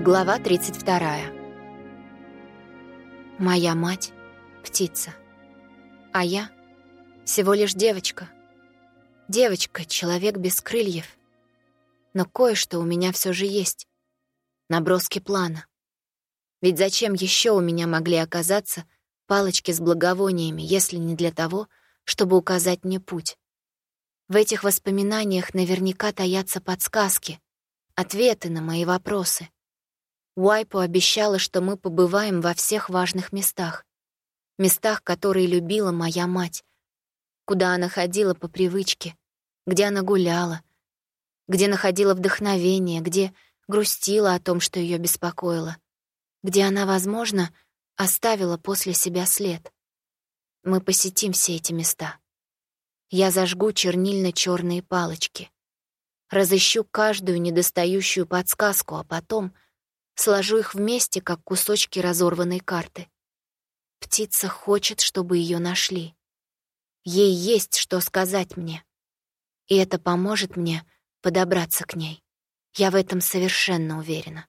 Глава 32. Моя мать — птица, а я — всего лишь девочка. Девочка — человек без крыльев. Но кое-что у меня все же есть. Наброски плана. Ведь зачем еще у меня могли оказаться палочки с благовониями, если не для того, чтобы указать мне путь? В этих воспоминаниях наверняка таятся подсказки, ответы на мои вопросы — Уайпу обещала, что мы побываем во всех важных местах. Местах, которые любила моя мать. Куда она ходила по привычке, где она гуляла, где находила вдохновение, где грустила о том, что ее беспокоило, где она, возможно, оставила после себя след. Мы посетим все эти места. Я зажгу чернильно черные палочки. Разыщу каждую недостающую подсказку, а потом — сложу их вместе, как кусочки разорванной карты. Птица хочет, чтобы ее нашли. Ей есть что сказать мне. И это поможет мне подобраться к ней. Я в этом совершенно уверена.